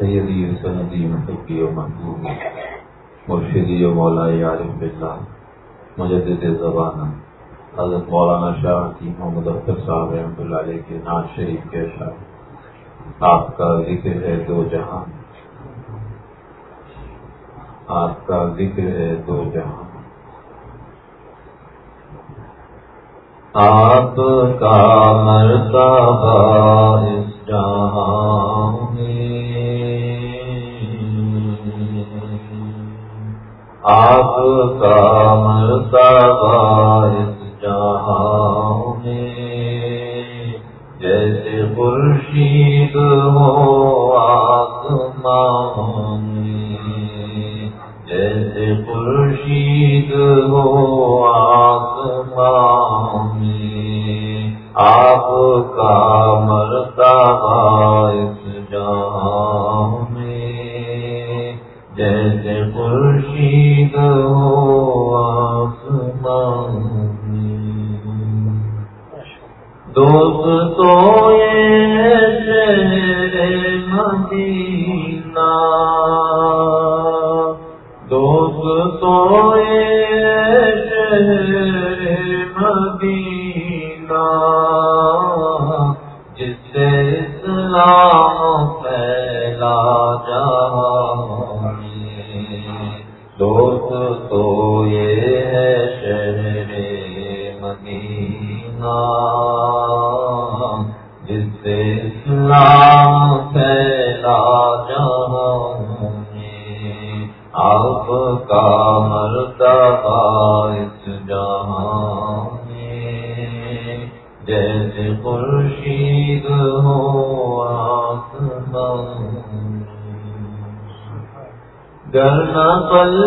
سیدی سندی محبی و محبوب، مرشدی و مولا عارف بلّہ مجدد زبانہ حضرت مولانا شاہ کی محمد اختر صاحب رحمۃ اللہ علیہ کے ناز شریف کے شاہ آپ کا ذکر ہے دو جہاں۔ آپ کا ذکر ہے دو جہاں۔ آپ کا مرتبہ اس جہاں۔ آپ کا مرتبہ اس جہاں میں جیسے خورشید ہو آسمان میں جیسے خورشید ہو آسمان میں آپ کا مرتبہ اس جہاں سے اسلام پھیلا جہاں گرنا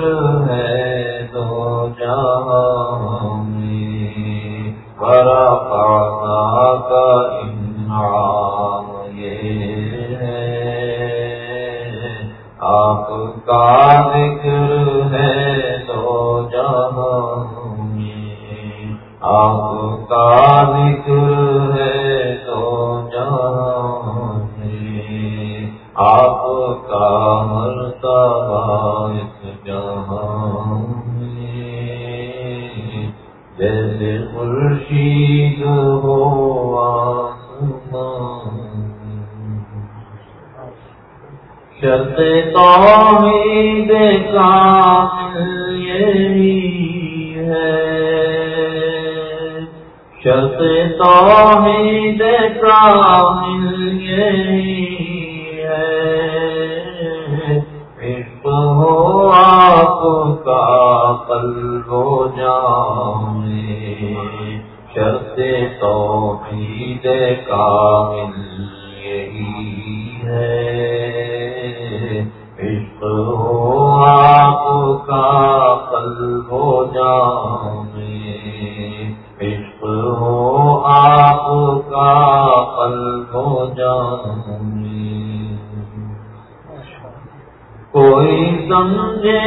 کوئی سمجھے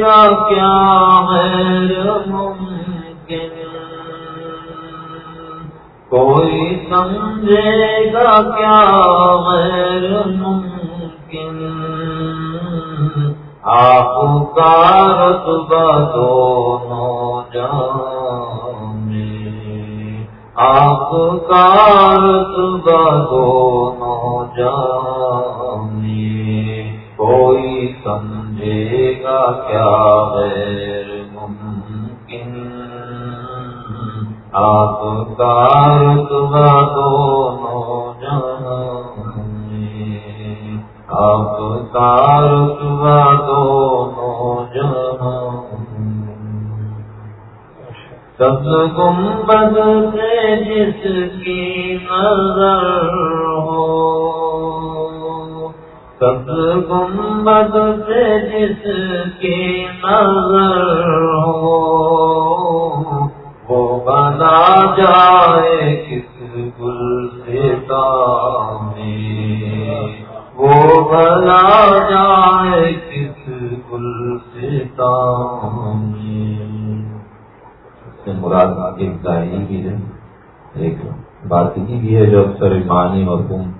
گا کیا غیر سمجھے گا کیا غیر ممکن؟ آپ کا رتبہ تو وہ بنا جائے کس گل سے مراد ایک دائنی بھی ہے۔ ایک باطنی بھی ہے جو اکثر معنی مرحوم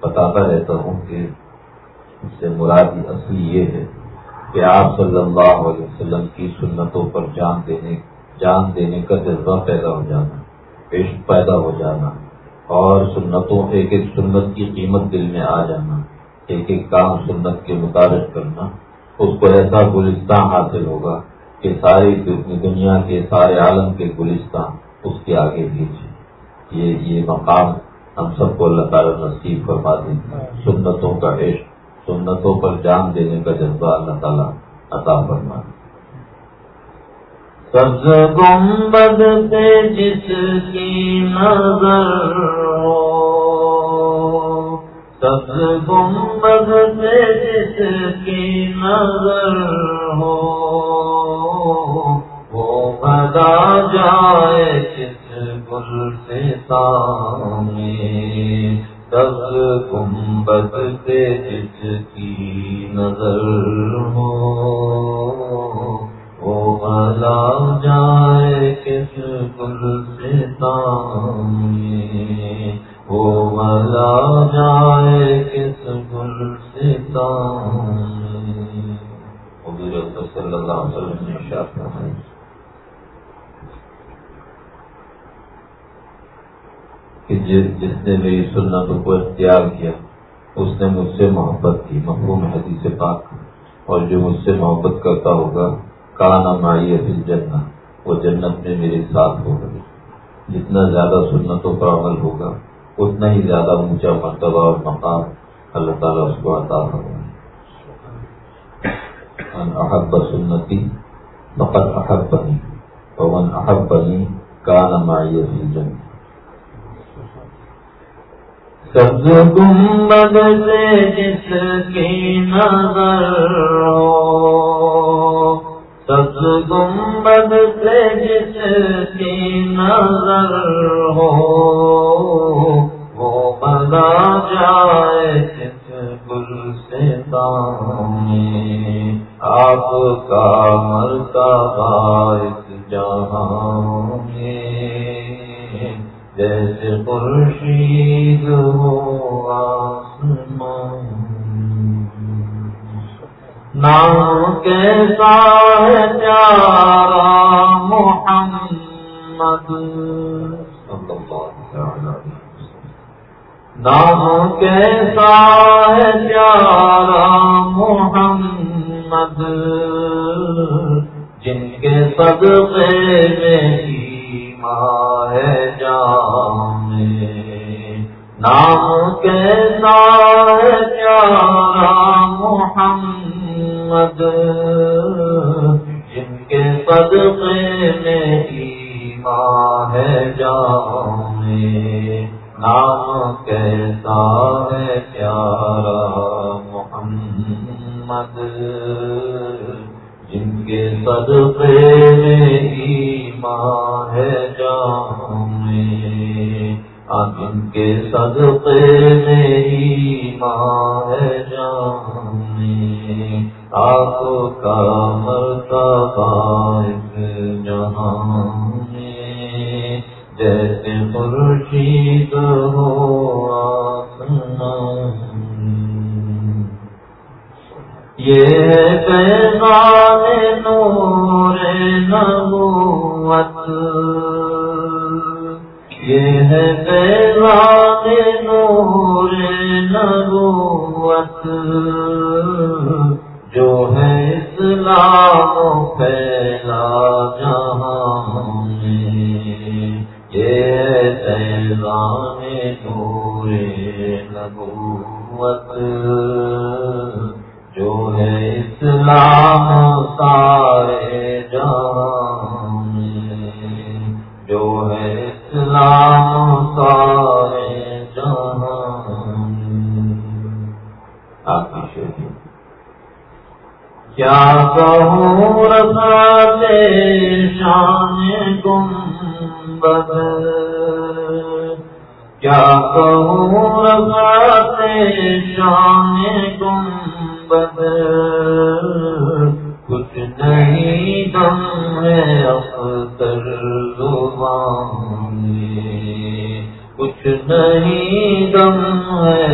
بتاتا رہتا ہوں کہ اس سے مراد اصلی یہ ہے کہ آپ صلی اللہ علیہ وسلم کی سنتوں پر جان دینے جان دینے کا جذبہ پیدا ہو جانا عشق پیدا ہو جانا اور سنتوں، ایک ایک سنت کی قیمت دل میں آ جانا۔ ایک ایک کام سنت کے مطابق کرنا، اس کو ایسا گلستان حاصل ہوگا کہ ساری دنیا کے سارے عالم کے گلستان اس کے آگے بھیجے یہ یہ مقام ہم سب کو اللہ تعالیٰ نصیب کروا دیں سنتوں کا عشق، سنتوں پر جان دینے کا جذبہ اللہ تعالیٰ عطا فرما دیں سبز گنبد پہ جس کی نظر ہو گنبد پہ جس کی نظر ہو، وہ بدا جائے جس گل سے سامنے سبز گنبد پہ جس کی نظر ہو، وہ بلا جائے کس گل سے تامے وہ بلا جائے کس گل سے تامے حضور صلی اللہ علیہ وسلم نے شاپ کہ جس نے میری سنتوں کو اختیار کیا، اس نے مجھ سے محبت کی محروم حدیث پاک اور جو مجھ سے محبت کرتا ہوگا، کانا مائی فل جنت وہ جنت میں میرے ساتھ ہوگا جتنا زیادہ سنتوں پر عمل ہوگا اتنا ہی زیادہ اونچا مرتبہ اور مقام اللہ تعالیٰ اس کو عطا ہوگا احب سنتی فقط احب بنی اور من احب بنی کانا مائی فل سبز گنبد سے جس کی نظر ہو۔ سبز گنبد سے جس کی نظر ہو۔ وہ بنا جائے جس گل سے دانے آپ کا مرتا باعث جہاں میں۔ جیسے خورشید ہو آسمان نام کیسا ہے پیارا محمد؟ نام کیسا ہے پیارا محمد؟ جن کے صدقے میں ماں ہے جان نام کیسا ہے پیارا محمد؟ جن کے صدقے میں جن کیا کہوں رضا شان گم بد کیا کہوں رضا شان گم بد کچھ نہیں دم ہے اختر زبان کچھ نہیں دم ہے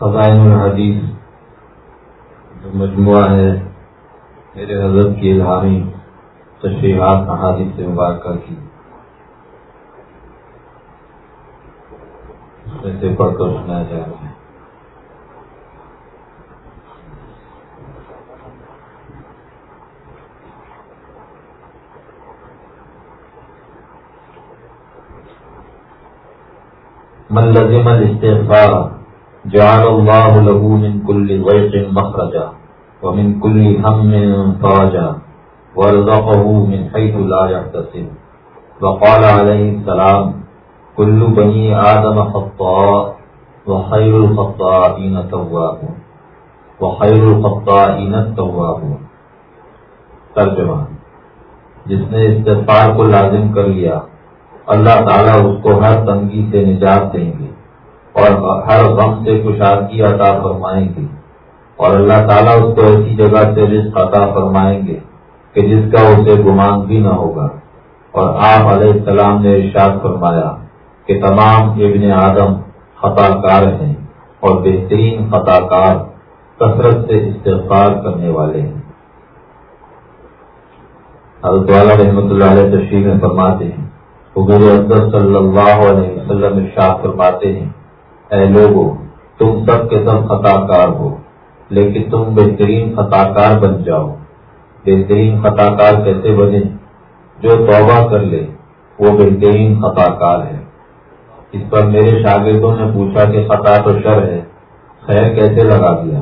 خزائن الحدیث جو مجموعہ ہے، میرے حضرت کی الہامی تشریحات احادیث سے مبارکہ کی۔ اس میں سے پڑھ کر سنایا جا رہا ہے۔ من لزم الاستغفار جعل الله له من كل ضيق مخرجا ومن كل هم فرجا ورزقه من حيث لا يحتسب. وقال عليه السلام، كل بني آدم خطاء وخير الخطائين تواب وخير الخطائين التواب ترجمہ، جس نے استغفار کو لازم کر لیا، اللہ تعالیٰ اس کو ہر تنگی سے نجات دیں گے۔ اور ہر غم سے کشادگی عطا فرمائیں گے۔ اور اللہ تعالیٰ اس کو ایسی جگہ سے رزق عطا فرمائیں گے کہ جس کا اسے گمان بھی نہ ہوگا۔ اور آپ علیہ السلام نے ارشاد فرمایا کہ تمام ابن آدم خطا کار ہیں اور بہترین خطا کار کثرت سے استغفار کرنے والے ہیں۔ حضرت والا رحمۃ اللہ علیہ تشریح میں فرماتے ہیں، حضور صلی اللہ علیہ وسلم ارشاد فرماتے ہیں اے لوگو، تم سب کے سب خطا کار ہو، لیکن تم بہترین خطا کار بن جاؤ۔ بہترین خطا کار کیسے بنے جو توبہ کر لے، وہ بہترین خطا کار ہے۔ اس پر میرے شاگردوں نے پوچھا کہ خطا تو شر ہے، خیر کیسے لگا دیا؟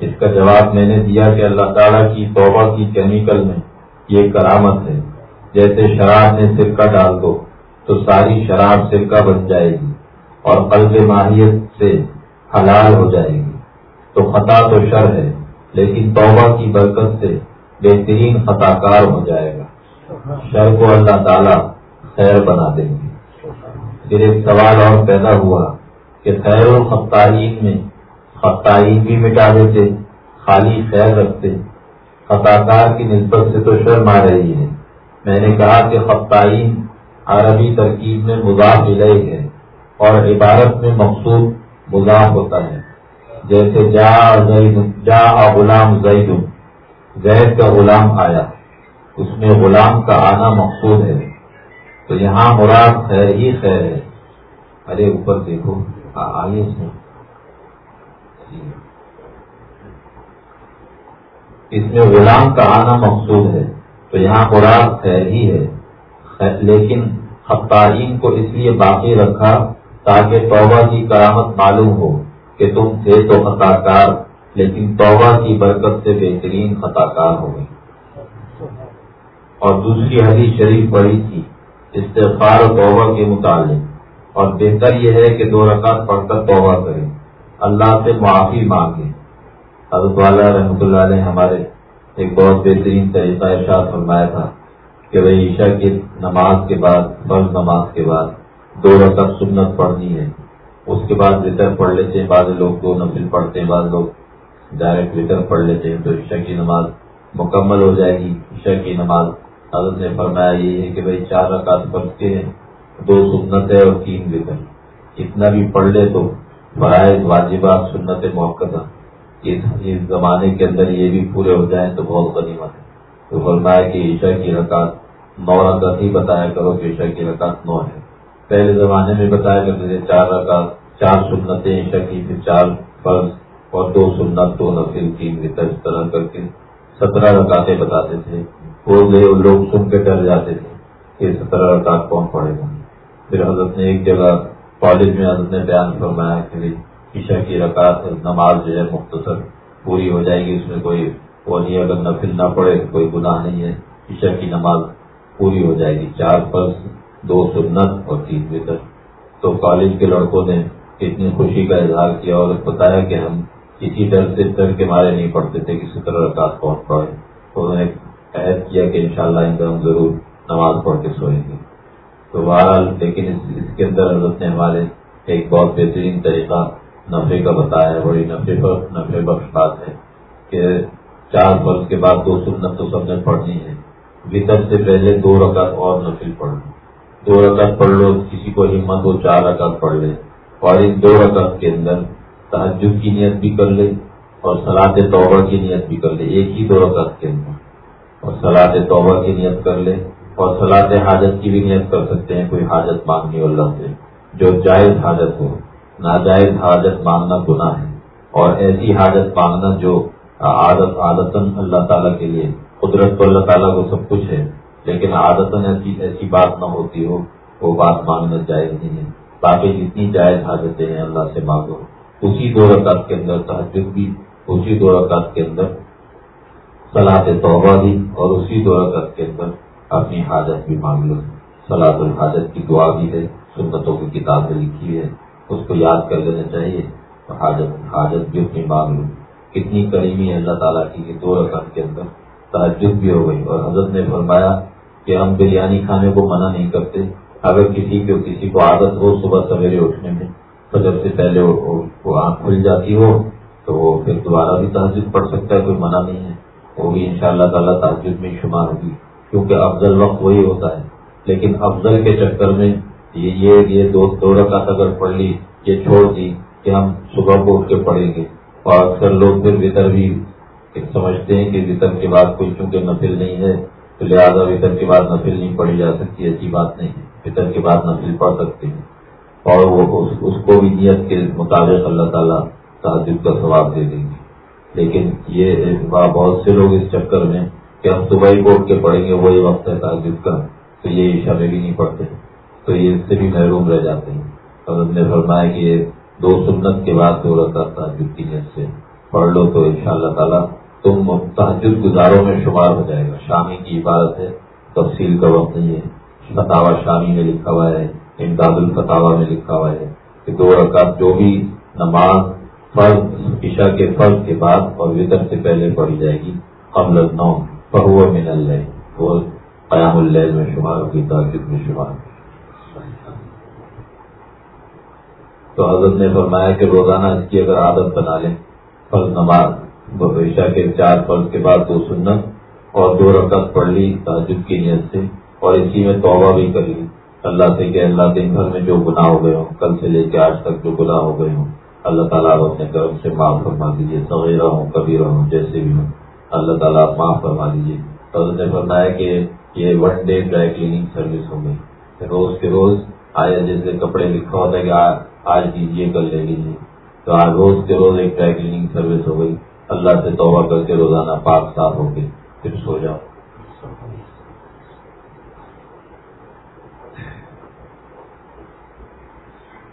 اس کا جواب میں نے دیا کہ اللہ تعالیٰ کی توبہ کی کیمیکل میں یہ کرامت ہے۔ جیسے شراب میں سرکہ ڈال دو، تو ساری شراب سرکہ بن جائے گی۔ اور قلب ماہیت سے حلال ہو جائے گی۔ تو خطا تو شر ہے، لیکن توبہ کی برکت سے بہترین خطا کار ہو جائے گا۔ شر کو اللہ تعالیٰ خیر بنا دیں گے پھر ایک سوال اور پیدا ہوا کہ خیر الخطائین میں خطائین بھی مٹا دیتے، خالی خیر رکھتے۔ خطا کار کی نسبت سے تو شرم آ رہی ہے۔ میں نے کہا کہ خطائین عربی ترکیب میں مضاف ملے ہے اور عبارت میں مقصود مضاف ہوتا ہے۔ جیسے جا زید، جا غلام زید زید کا غلام آیا۔ اس میں غلام کا آنا مقصود ہے۔ تو یہاں مراد خیر ہی خیر ہے۔ ارے اوپر دیکھو آئیے اس میں۔ اس میں غلام کا آنا مقصود ہے۔ تو یہاں مراد خیر ہی ہے۔ لیکن خطارین کو اس لیے باقی رکھا تاکہ توبہ کی کرامت معلوم ہو کہ تم تھے تو خطا کار لیکن توبہ کی برکت سے بہترین خطا کار ہو گئی اور دوسری حدیث شریف پڑھی تھی، استغفار و توبہ کے متعلق۔ اور بہتر یہ ہے کہ دو رکعت پڑھ کر توبہ کریں۔ اللہ سے معافی مانگے حضرت والا رحمۃ اللہ نے ہمارے ایک بہت بہترین طریقہ ارشاد فرمایا تھا کہ بھائی عشاء کی نماز کے بعد، فرض نماز کے بعد دو رکعت سنت پڑھنی ہے۔ اس کے بعد وطر پڑھ لیتے ہیں، بعض لوگ دو نفل پڑھتے ہیں، بعض لوگ ڈائریکٹ وطر پڑھ لیتے ہیں، تو عشاء کی نماز مکمل ہو جائے گی، عشاء کی نماز۔ حضرت نے فرمایا یہ ہے کہ بھائی چار رکعت پڑھ کے دو سنت ہے اور تین وطر۔ اتنا بھی پڑھ لے تو فرائض، واجبات، سنت موقع اس زمانے کے اندر یہ بھی پورے ہو جائیں تو بہت غنیمت ہے۔ تو فرمایا کہ عشاء کی رکعت نو رکعت ہی بتایا کرو کہ عشاء کی رکعت نو ہے۔ پہلے زمانے میں بتایا کرتے تھے چار رکعت، چار سنتیں عشا کی، پھر چار فرض اور دو سنت، دو نفل تین وطر اس طرح کر کے سترہ رکاتے بتاتے تھے۔ وہ لوگ سن کے ڈر جاتے تھے کہ سترہ رکعت کون پڑے گا۔ پھر حضرت نے ایک جگہ کالج میں حضرت نے بیان فرمایا کہ عشا کی رکعت نماز جو ہے مختصر پوری ہو جائے گی، اس میں کوئی وہ نہیں اگر نفل نہ پڑے کوئی گناہ نہیں ہے عشا کی نماز پوری ہو جائے گی۔ چار فرض دو سنت اور تین وطر۔ تو کالج کے لڑکوں نے اتنی خوشی کا اظہار کیا اور بتایا کہ ہم کسی ڈر سے ڈر کے مارے نہیں پڑھتے تھے کسی طرح رکاط پہنچ پڑے انہوں نے عہد کیا کہ انشاءاللہ شاء ہم ضرور نماز پڑھ کے سوئیں گے۔ تو بہرحال، لیکن اس کے اندر حضرت نے ہمارے ایک بہت بہترین طریقہ نفے کا بتایا ہے۔ بڑی نفے پر نفے بخش بات ہے کہ چار برس کے بعد دو سنت تو سب نے پڑھنی ہے۔ وطر سے پہلے دو رکعت اور نفل پڑھ لو دو رکعت پڑھ لو، کسی کو ہمت ہو، چار رکعت پڑھ لے۔ اور ان دو رقط کے اندر تحجد کی نیت بھی کر لے اور سلاد توبہ کی نیت بھی کر لے، ایک ہی دو رقط کے اندر۔ اور سلاد توبہ کی نیت کر لے اور سلاد حاجت کی بھی نیت کر سکتے ہیں، کوئی حاجت مانگنی اللہ سے جو جائز حاجت ہو، ناجائز حاجت مانگنا گناہ ہے۔ اور ایسی حاجت مانگنا جو عادت عادت اللہ تعالیٰ کے لیے، قدرت تو اللہ تعالیٰ کو سب کچھ ہے۔ لیکن عادت ایسی ایسی بات نہ ہوتی ہو، وہ بات مانگنا جائز نہیں۔ ہے باقی جتنی جائز حاجتیں ہیں، اللہ سے مانگو۔ اسی دو رکعت کے اندر تحجد بھی، اسی دو رکعت کے اندر سلاد توبہ بھی، اور اسی دو رکعت کے اندر اپنی حاجت بھی مانگ لو۔ سلاد الحاجت کی دعا بھی ہے، سنتوں کی کتاب میں لکھی ہے۔ اس کو یاد کر لینا چاہیے حاجت حاجت بھی اپنی مانگ لو۔ کتنی قریبی ہے اللہ تعالیٰ کی دو رکعت کے اندر تحجد بھی ہو گئی۔ اور حضرت نے فرمایا کہ ہم بریانی کھانے کو منع نہیں کرتے۔ اگر کسی کو کسی کو عادت ہو صبح سویرے اٹھنے میں، تو جب سے پہلے وہ آنکھ کھل جاتی ہو، تو وہ پھر دوبارہ بھی تحجد پڑھ سکتا ہے، کوئی منع نہیں ہے۔ وہ بھی ان شاء اللہ تعالیٰ تحجد میں شمار ہوگی۔ کیونکہ افضل وقت وہی ہوتا ہے۔ لیکن افضل کے چکر میں یہ یہ دو دو رکعت اگر پڑھ لی، یہ چھوڑ دی کہ ہم صبح کو اٹھ کے پڑھیں گے۔ اور اکثر لوگ پھر وطر بھی سمجھتے ہیں کہ وطر کے بعد کوئی چونکہ نفل نہیں ہے تو لہٰذا وطر کے بعد نفل نہیں پڑھی جا سکتی، ایسی بات نہیں فطر کے بعد نفل پڑھ سکتے ہیں۔ اور وہ اس کو بھی نیت کے مطابق اللہ تعالیٰ تحجد کا ثواب دے دیں گے۔ لیکن یہ بہت سے لوگ اس چکر میں کہ ہم صبح ہی اٹھ کے پڑھیں گے، وہی وقت ہے تحجد کا۔ تو یہ عشاء میں بھی نہیں پڑھتے۔ تو یہ اس سے بھی محروم رہ جاتے ہیں۔ حضرت نے فرمایا کہ یہ دو سنت کے بعد دو رکعت تحجد کی نیت سے پڑھ لو تو ان شاء اللہ تعالیٰ تم تحجد گزاروں میں شمار ہو جائے گا۔ شامی کی عبادت ہے، تفصیل کا وقت نہیں ہے۔ فتح شامی میں لکھا ہوا ہے، امداد الفتح میں لکھا ہوا ہے کہ دو رکعت جو بھی نماز، فرض، عشاء کے فرض کے بعد اور وطر سے پہلے پڑھی جائے گی۔ قبل نو بہو من اللہ وہ قیام اللہ میں شمار ہوگی، تحجد میں شمار ہوگی۔ تو حضرت نے فرمایا کہ روزانہ اس کی اگر عادت بنا لیں، فرض نماز عشاء کے چار فرض کے بعد دو سنت اور دو رکعت پڑھ لی تحجد کی نیت سے اور اسی میں توبہ بھی کر لی۔ اللہ سے کہ اللہ دن بھر میں جو گناہ ہو گئے ہوں، کل سے لے کے آج تک جو گناہ ہو گئے ہوں، اللہ تعالیٰ آپ اپنے کرم سے معاف فرما دیجیے سویرا ہوں، کبیرہ ہوں، جیسے بھی ہوں، اللہ تعالیٰ آپ معاف فرما دیجیے حضرت نے فرمایا کہ یہ one day dry cleaning service ہو گئی۔ روز کے روز آیا جیسے کپڑے لکھا ہوتا ہے کہ آج دیجیے کل لے لیجیے تو آج روز کے روز ایک ڈرائی کلیننگ سروس ہو گئی۔ اللہ سے توبہ کر کے روزانہ پاک صاف ہو گئی پھر سو جاؤ۔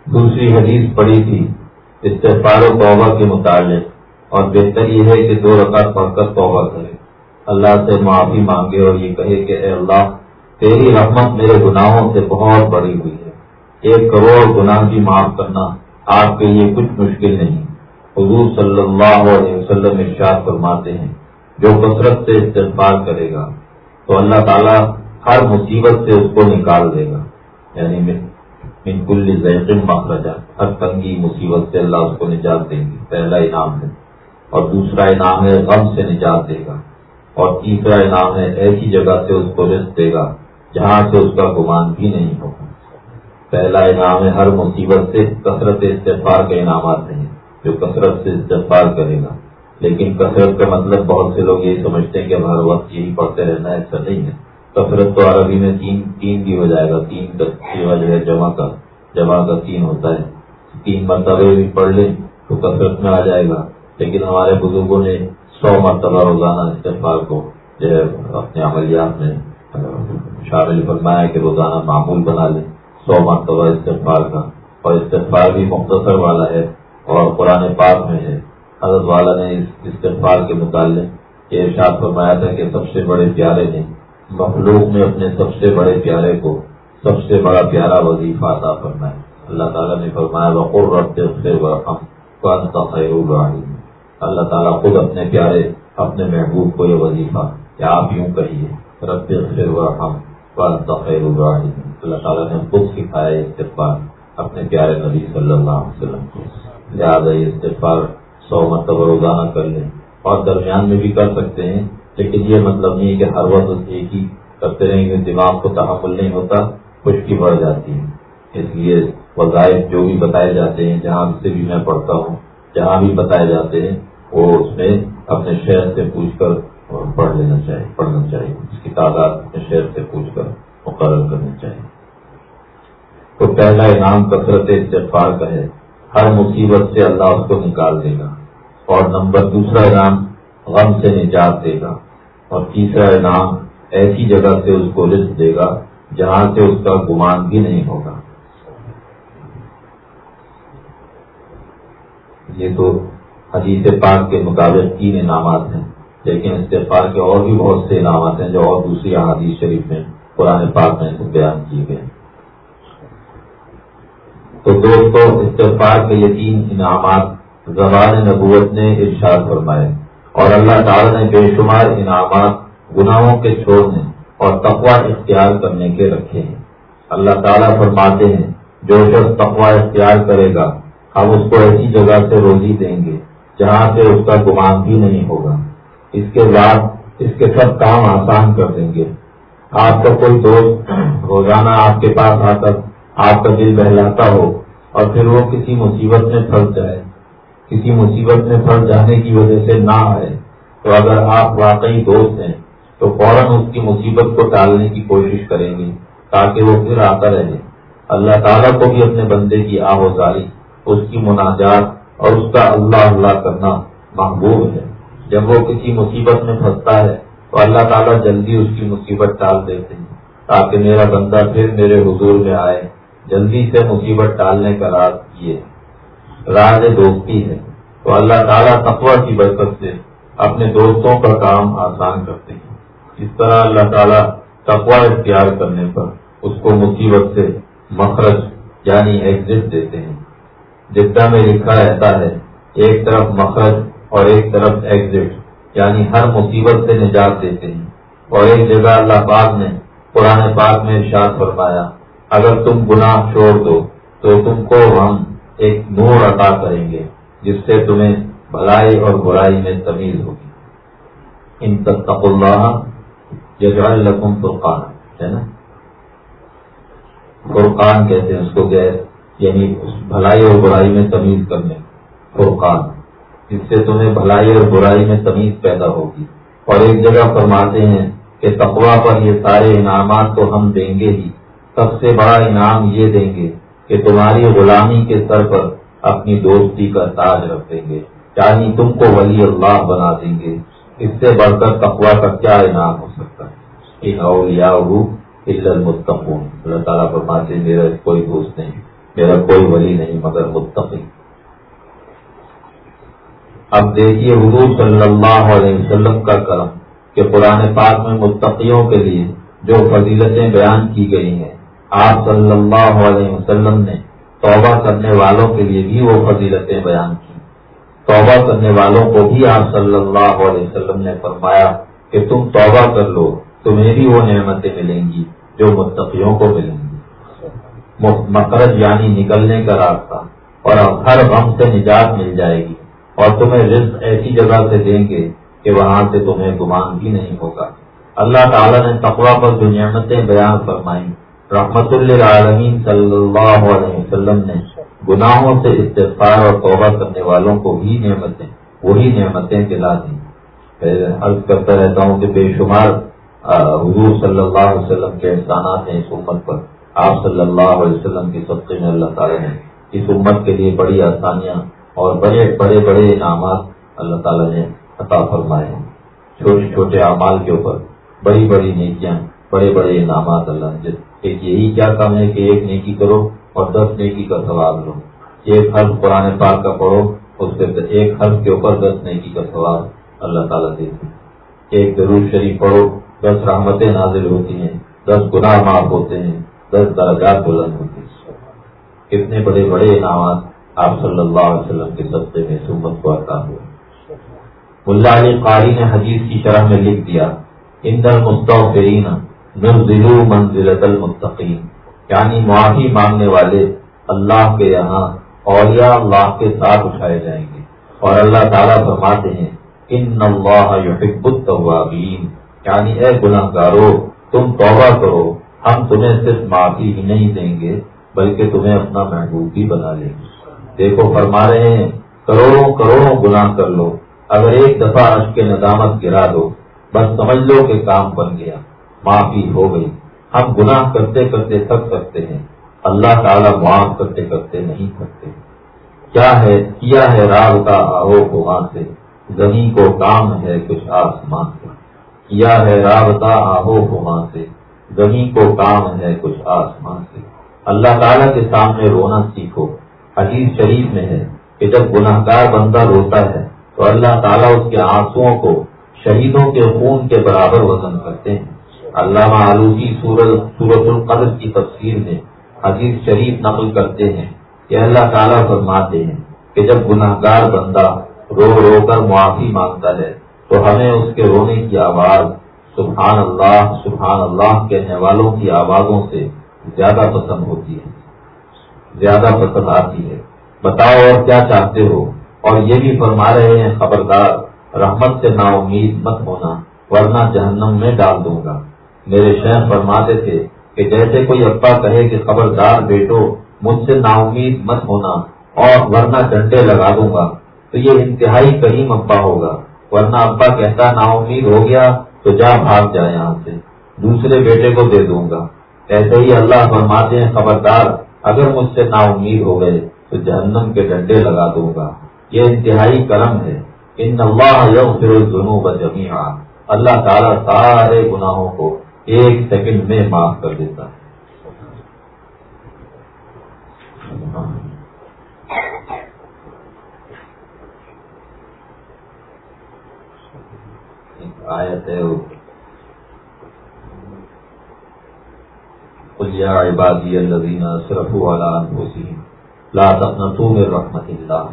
دوسری حدیث پڑی تھی استفار و توبہ کے متعلق، اور بہتر یہ ہے کہ دو رکعت پڑھ کر توبہ کرے۔ اللہ سے معافی مانگے اور یہ کہے کہ اے اللہ، تیری رحمت میرے گناہوں سے بہت بڑی ہوئی ہے۔ ایک کروڑ گناہ بھی معاف کرنا آپ کے لیے کچھ مشکل نہیں۔ حضور صلی اللہ علیہ وسلم ارشاد فرماتے ہیں، جو کثرت سے استفار کرے گا، تو اللہ تعالیٰ ہر مصیبت سے اس کو نکال دے گا۔ یعنی من کل ذائقن مخرجہ، ہر تنگی مصیبت سے اللہ اس کو نجات دیں گے پہلا انعام ہے۔ اور دوسرا انعام ہے، غم سے نجات دے گا۔ اور تیسرا انعام ہے، ایسی جگہ سے اس کو رسک دے گا، جہاں سے اس کا گمان بھی نہیں ہوگا۔ پہلا انعام ہے، ہر مصیبت سے، کثرت استفار کے انعامات ہیں۔ جو کثرت سے استفار کرے گا۔ لیکن کثرت کا مطلب بہت سے لوگ یہی سمجھتے ہیں کہ ہر وقت یہی پڑھتے رہنا ایسا نہیں ہے۔ کثرت تو عربی میں تین تین بھی ہو جائے گا۔ تین کا جو ہے جمع کا جمع کا تین ہوتا ہے۔ تین مرتبہ بھی پڑھ لیں تو کثرت میں آ جائے گا۔ لیکن ہمارے بزرگوں نے سو مرتبہ روزانہ استفار کو جو ہے اپنے عملیات میں شامل فرمایا کہ روزانہ معمول بنا لیں۔ سو مرتبہ استفار کا۔ اور استفار بھی مختصر والا ہے۔ اور قرآن پاک میں ہے۔ حضرت والا نے اس استفار کے متعلق یہ ارشاد فرمایا تھا کہ سب سے بڑے پیارے نے مخلوق میں اپنے سب سے بڑے پیارے کو سب سے بڑا پیارا وظیفہ عطا فرمایا۔ اللہ تعالیٰ نے فرمایا بقر ربتے سے اللہ تعالیٰ خود اپنے پیارے، اپنے محبوب کو یہ وظیفہ یا آپ یوں کہیے، رب خیر ورحم خیر الرحیم اللہ تعالیٰ نے خود سکھایا استفار اپنے پیارے نبی صلی اللہ علیہ وسلم کو۔ لہٰذا یہ استفار سو مرتبہ روزانہ کر لیں۔ اور درمیان میں بھی کر سکتے ہیں، لیکن یہ مطلب نہیں ہے کہ ہر وقت ایک ہی کرتے رہیں گے، دماغ کو تحمل نہیں ہوتا، خشکی بڑھ جاتی ہے۔ اس لیے وظائف جو بھی بتائے جاتے ہیں، جہاں سے بھی میں پڑھتا ہوں، جہاں بھی بتائے جاتے ہیں، وہ اس میں اپنے شہر سے پوچھ کر پڑھ لینا چاہیے، پڑھنا چاہیے۔ اس کی تعداد اپنے شہر سے پوچھ کر مقرر کرنا چاہیے۔ تو پہلا انعام کثرت استفار کا ہے۔ ہر مصیبت سے اللہ اس کو نکال دے گا اور نمبر دوسرا انعام غم سے نجات دے گا اور تیسرا انعام ایسی جگہ سے اس کو رزق دے گا جہاں سے اس کا گمان بھی نہیں ہوگا۔ یہ تو حدیث پاک کے مطابق تین انعامات ہیں، لیکن استفار کے اور بھی بہت سے انعامات ہیں جو اور دوسری حدیث شریف میں، قرآن پاک میں بیان کیے گئے تو دوستوں استفار کے یقین انعامات زبان نبوت نے ارشاد فرمائے اور اللہ تعالیٰ نے بے شمار انعامات گناہوں کے چھوڑنے اور تقوا اختیار کرنے کے رکھے ہیں۔ اللہ تعالیٰ فرماتے ہیں، جو شخص تقوا اختیار کرے گا، ہم اس کو ایسی جگہ سے روزی دیں گے جہاں سے اس کا گمان بھی نہیں ہوگا۔ اس کے بعد اس کے سب کام آسان کر دیں گے۔ آپ کا کوئی دوست روزانہ آپ کے پاس آ کر آپ کا دل بہلاتا ہو اور پھر وہ کسی مصیبت میں پھنس جائے۔ کسی مصیبت میں پھنس جانے کی وجہ سے نہ آئے۔ تو اگر آپ واقعی دوست ہیں، تو فوراً اس کی مصیبت کو ٹالنے کی کوشش کریں گے تاکہ وہ پھر آتا رہے۔ اللہ تعالیٰ کو بھی اپنے بندے کی آہوزاری اس کی مناجات اور اس کا اللہ اللہ کرنا محبوب ہے۔ جب وہ کسی مصیبت میں پھنستا ہے، تو اللہ تعالیٰ جلدی اس کی مصیبت ٹال دیتے ہیں تاکہ میرا بندہ پھر میرے حضور میں آئے۔ جلدی سے مصیبت ٹالنے کا راز یہ راز دوستی ہے۔ تو اللہ تعالیٰ تقوی کی برکت سے اپنے دوستوں کا کام آسان کرتے ہیں۔ اس طرح اللہ تعالیٰ تقوی اختیار کرنے پر اس کو مصیبت سے مخرج یعنی ایگزٹ دیتے ہیں۔ جدہ میں لکھا رہتا ہے، ایک طرف مخرج اور ایک طرف ایگزٹ یعنی ہر مصیبت سے نجات دیتے ہیں۔ اور ایک جگہ اللہ پاک نے پرانے پاک میں ارشاد فرمایا اگر تم گناہ چھوڑ دو تو تم کو ہم ایک نور عطا کریں گے، جس سے تمہیں بھلائی اور برائی میں تمیز ہوگی۔ ان تک اللہ یجعل لکم فرقان، ہے نا؟ فرقان کہتے ہیں اس کو گئے یعنی بھلائی اور برائی میں تمیز کرنے، فرقان، جس سے تمہیں بھلائی اور برائی میں تمیز پیدا ہوگی۔ اور ایک جگہ فرماتے ہیں کہ تقوا پر یہ سارے انعامات تو ہم دیں گے ہی۔ سب سے بڑا انعام یہ دیں گے کہ تمہاری غلامی کے سر پر اپنی دوستی کا تاج رکھ دیں گے۔ یعنی تم کو ولی اللہ بنا دیں گے۔ اس سے بڑھ کر تقوا کا کیا انعام ہو سکتا ہے؟ ان مستقون اللہ تعالیٰ فرماتے میرا کوئی دوست نہیں، میرا کوئی ولی نہیں، مگر متقی۔ اب دیکھیے حضور صلی اللہ علیہ وسلم کا کرم کہ پرانے پاک میں متقیوں کے لیے جو فضیلتیں بیان کی گئی ہیں آپ صلی اللہ علیہ وسلم نے توبہ کرنے والوں کے لیے بھی وہ فضیلتیں بیان کی۔ توبہ کرنے والوں کو بھی آپ صلی اللہ علیہ وسلم نے فرمایا کہ تم توبہ کر لو، تمہیں بھی وہ نعمتیں ملیں گی جو متقیوں کو ملیں گی۔ مقرض یعنی نکلنے کا راستہ، اور ہر غم سے نجات مل جائے گی، اور تمہیں رزق ایسی جگہ سے دیں گے کہ وہاں سے تمہیں گمان بھی نہیں ہوگا۔ اللہ تعالیٰ نے تقوا پر جو نعمتیں بیان فرمائی رحمت اللہ صلی اللہ علیہ وسلم نے گناہوں سے استفار اور توبہ کرنے والوں کو بھی نعمتیں وہی نعمتیں دلا دیں عرض کرتا رہتا ہوں کہ بے شمار حضور صلی اللہ علیہ وسلم کے احسانات ہیں اس امت پر۔ آپ صلی اللہ علیہ وسلم کی سطح میں اللہ تعالیٰ نے اس امت کے لیے بڑی آسانیاں اور بڑے بڑے بڑے انعامات اللہ تعالیٰ نے عطا فرمائے ہیں۔ چھوٹے چھوٹے اعمال کے اوپر بڑی بڑی نیکیاں بڑے بڑے انعامات اللہ نے ایک یہی کیا کام ہے کہ ایک نیکی کرو اور دس نیکی کا ثواب لو۔ ایک حرف قرآن پاک کا پڑھو، اس سے ایک حرف کے اوپر دس نیکی کا ثواب اللہ تعالیٰ دیتے ایک ضرور شریف پڑھو، دس رحمتیں نازل ہوتی ہیں، دس گناہ معاف ہوتے ہیں، دس درجات بلند ہوتے ہیں۔ کتنے بڑے بڑے انعامات آپ صلی اللہ علیہ وسلم کے سستے میں سمت کو عطا ہوئے۔ اللہ علی قاری نے حدیث کی شرح میں لکھ دیا ان در مستعفرین منزلو منزلت المتقین یعنی معافی مانگنے والے اللہ کے یہاں اولیاء اللہ کے ساتھ اٹھائے جائیں گے۔ اور اللہ تعالیٰ فرماتے ہیں، ان اللہ یحب التوابین یعنی اے گناہ گارو تم توبہ کرو، ہم تمہیں صرف معافی ہی نہیں دیں گے، بلکہ تمہیں اپنا محبوب بھی بنا لیں گے۔ دیکھو، فرما رہے ہیں، کروڑوں کروڑوں گناہ کر لو، اگر ایک دفعہ عشق کے ندامت گرا دو، بس سمجھ لو کہ کام بن گیا۔ معافی ہو گئی۔ ہم گناہ کرتے کرتے تھک سکتے ہیں۔ اللہ تعالیٰ معاف کرتے کرتے نہیں تھکتے۔ کیا ہے کیا ہے راگ کا آہو وہاں سے؟ زمین کو کام ہے کچھ آسمان سے۔ کیا ہے راگ کا آہو وہاں سے؟ زمین کو کام ہے کچھ آسمان سے۔ اللہ تعالیٰ کے سامنے رونا سیکھو۔ حدیث شریف میں ہے کہ جب گناہ گار بندہ روتا ہے تو اللہ تعالیٰ اس کے آنسو کو شہیدوں کے خون کے برابر وزن کرتے ہیں۔ علامہ آلودی سورت سورت القدر کی تفسیر میں حدیث شریف نقل کرتے ہیں کہ اللہ تعالیٰ فرماتے ہیں کہ جب گناہ گار بندہ رو رو کر معافی مانگتا ہے تو ہمیں اس کے رونے کی آواز سبحان اللہ سبحان اللہ کہنے والوں کی آوازوں سے زیادہ پسند ہوتی ہے۔ زیادہ پسند آتی ہے۔ بتاؤ اور کیا چاہتے ہو؟ اور یہ بھی فرما رہے ہیں خبردار، رحمت سے نا امید مت ہونا، ورنہ جہنم میں ڈال دوں گا۔ میرے شہر فرماتے تھے کہ جیسے کوئی ابا کہے کہ خبردار بیٹو، مجھ سے نا امید مت ہونا اور ورنہ ڈنڈے لگا دوں گا۔ تو یہ انتہائی کریم ابا ہوگا۔ ورنہ ابا کہتا نا امید ہو گیا تو جا بھاگ جائے یہاں سے۔ دوسرے بیٹے کو دے دوں گا۔ ایسے ہی اللہ فرماتے ہیں، خبردار، اگر مجھ سے نا امید ہو گئے تو جہنم کے ڈنڈے لگا دوں گا۔ یہ انتہائی کرم ہے۔ ان اللہ یغفر الذنوب جميعا اللہ تعالیٰ سارے گناہوں کو ایک سیکنڈ میں معاف کر دیتا۔ ہے آیت ہے یا عبادی الذین اسرفوا علی انفسهم لا تقنطوا من رحمت اللہ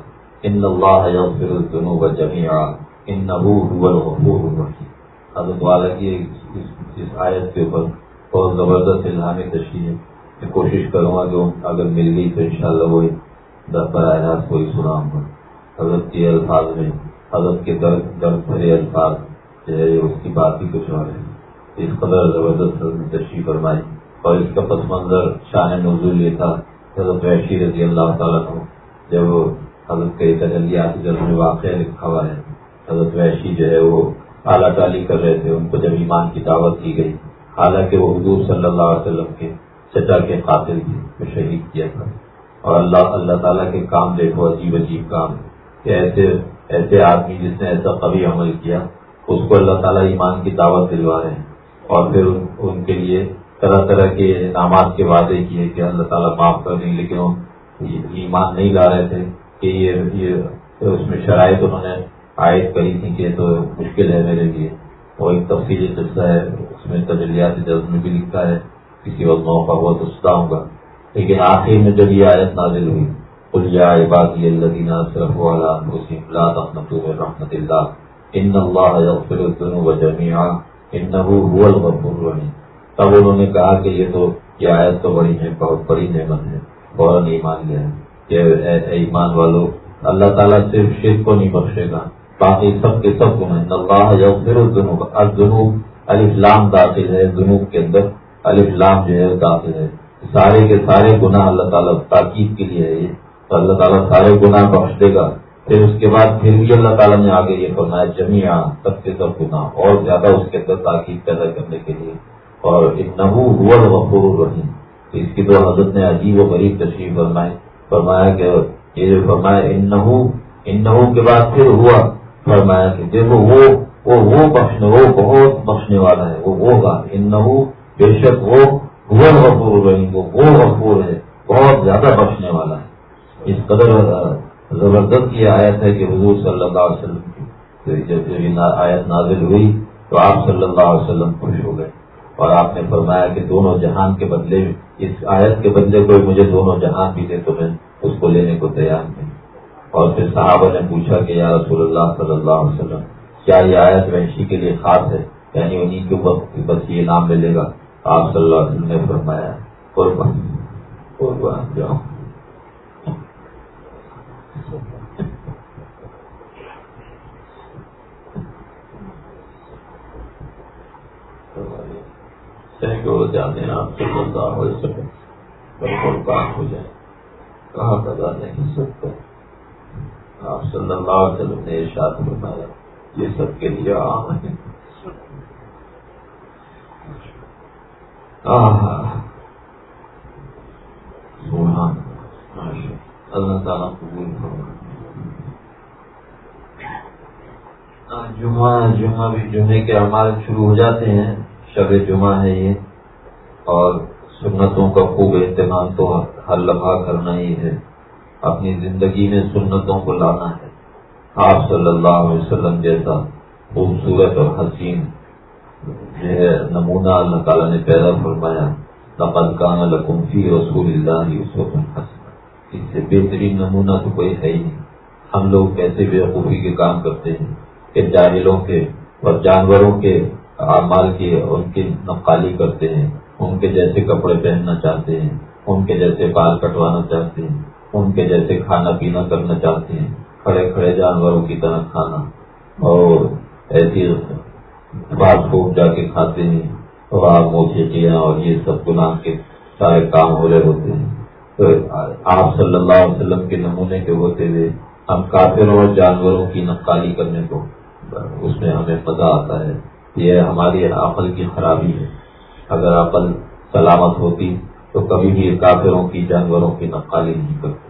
ان اللہ یغفر الذنوب جميعا انه هو الغفور الرحیم۔ حضرت والا کی اس آیت کے اوپر بہت زبردست الہامی تشریح ہے میں کوشش کروں گا کہ اگر مل گئی تو انشاءاللہ وہی در براہ راست کوئی سناؤں گا۔ حضرت کے الفاظ میں، حضرت کے درد درد بھرے الفاظ جو ہے اس کی بات ہی کچھ اور ہے۔ اس قدر زبردست تشریح فرمائی اور اس کا پس منظر شاہ نزول یہ تھا حضرت وحشی رضی اللہ تعالیٰ کو جب حضرت کے تجلیات جلد میں واقعہ لکھا ہوا ہے، حضرت وحشی جو ہے وہ اعلیٰ ٹالی کر رہے تھے، ان کو جب ایمان کی دعوت کی گئی، حالانکہ وہ حضور صلی اللہ علیہ وسلم کے چچا کے قاتل تھے شہید کیا تھا۔ اور اللہ اللہ تعالیٰ کے کام دیکھو، عجیب عجیب کام کہ ایسے ایسے آدمی جس نے ایسا قوی عمل کیا، اس کو اللہ تعالیٰ ایمان کی دعوت دلوا رہے ہیں۔ اور پھر ان کے لیے طرح طرح کے انعامات کے وعدے کیے کہ اللہ تعالیٰ معاف کر دیں، لیکن وہ ایمان نہیں لا رہے تھے کہ یہ یہ اس میں شرائط انہوں نے عائد کری تھی کہ تو مشکل ہے میرے لیے۔ وہ ایک تفصیلی قصہ ہے، اس میں تجلیات جذب میں بھی لکھا ہے۔ کسی وقت موقع ہوا تو سناؤں گا۔ لیکن آخر میں جب یہ آیت نازل ہوئی کلیا عبادی اللہ صرف لا تقنطوا من رحمت اللہ۔ ان اللہ یغفر الذنوب جميعا انه هو الغفور الرحیم۔ تب انہوں نے کہا کہ یہ تو، یہ آیت تو بڑی ہے بہت بڑی نعمت ہے۔ فوراً ایمان لیا کہ ایمان والو، اللہ تعالیٰ صرف شرک کو نہیں بخشے گا باقی سب کے سب گناہ اللہ یا پھر جنوب الجنوب الفلام داخل ہے جنوب کے اندر الفلام جو ہے داخل ہے۔ سارے کے سارے گناہ اللہ تعالیٰ تاکید کے لیے ہے یہ۔ تو اللہ تعالیٰ سارے گناہ بخش دے گا۔ پھر اس کے بعد پھر بھی اللہ تعالیٰ نے آگے یہ فرمایا جمیا سب کے سب گناہ، اور زیادہ اس کے اندر تاکید پیدا کرنے کے لیے۔ اور ہوا غفور الرحیم۔ اس کی تو حضرت نے عجیب و غریب تشریف فرمائے فرمایا کہ یہ جو فرمایا ان نحو کے بعد پھر ہوا۔ فرمایا کہ دیکھو وہ وہ وہ بخشنے وہ بہت بخشنے والا ہے، وہ ہوگا۔ ان بے شک وہ ہوا غفور الرحیم، وہ وہ غفور ہے، بہت زیادہ بخشنے والا ہے۔ اس قدر زبردست یہ آیت ہے کہ حضور صلی اللہ علیہ وسلم کی جب آیت نازل ہوئی تو آپ صلی اللہ علیہ وسلم خوش ہو گئے۔ اور آپ نے فرمایا کہ دونوں جہان کے بدلے اس آیت کے بدلے کوئی مجھے دونوں جہان بھی دے تو میں اس کو لینے کو تیار نہیں۔ اور پھر صحابہ نے پوچھا کہ یا رسول اللہ صلی اللہ علیہ وسلم، کیا یہ آیت وحشی کے لیے خاص ہے؟ یعنی انہیں کے وقت بس یہ نام ملے گا؟ آپ صلی اللہ علیہ وسلم نے فرمایا، قربان قربان، جاؤ۔ جانے، آپ صلی اللہ علیہ وسلم بالکل کام ہو جائے کہاں بتا نہیں سکتا؟ آپ صلی اللہ علیہ وسلم نے ارشاد فرمایا، یہ سب کے لیے عام ہے۔ اللہ۔ تعالیٰ قبول جمعہ جمعہ بھی جمعے کے اعمال شروع ہو جاتے ہیں۔ شب جمعہ ہے یہ۔ اور سنتوں کا خوب اہتمام تو ہر لمحہ کرنا ہی ہے۔ اپنی زندگی میں سنتوں کو لانا ہے۔ آپ صلی اللہ علیہ وسلم جیسا خوبصورت اور حسین جو ہے نمونہ اللہ تعالیٰ نے پیدا فرمایا، لقد کان لکم فی رسول اللہ حسن اس سے بہترین نمونہ تو کوئی ہے ہی نہیں۔ ہم لوگ کیسے بےخوبی کے کام کرتے ہیں؟ کہ جاہلوں کے اور جانوروں کے اعمال کی ان کی نقالی کرتے ہیں۔ ان کے جیسے کپڑے پہننا چاہتے ہیں، ان کے جیسے بال کٹوانا چاہتے ہیں۔ ان کے جیسے کھانا پینا کرنا چاہتے ہیں، کھڑے کھڑے جانوروں کی طرح کھانا۔ اور ایسی بات پھوٹ جا کے کھاتے ہیں۔ اور موسیقیاں اور یہ سب گناہ کے سارے کام ہو رہے ہوتے ہیں۔ تو آپ صلی اللہ علیہ وسلم کے نمونے کے ہوتے ہوئے ہم کافروں اور جانوروں کی نقالی کرنے کو اس میں ہمیں مزہ آتا ہے۔ یہ ہماری عقل کی خرابی ہے۔ اگر عقل سلامت ہوتی تو کبھی بھی کافروں کی جانوروں کی نقالی نہیں کرتی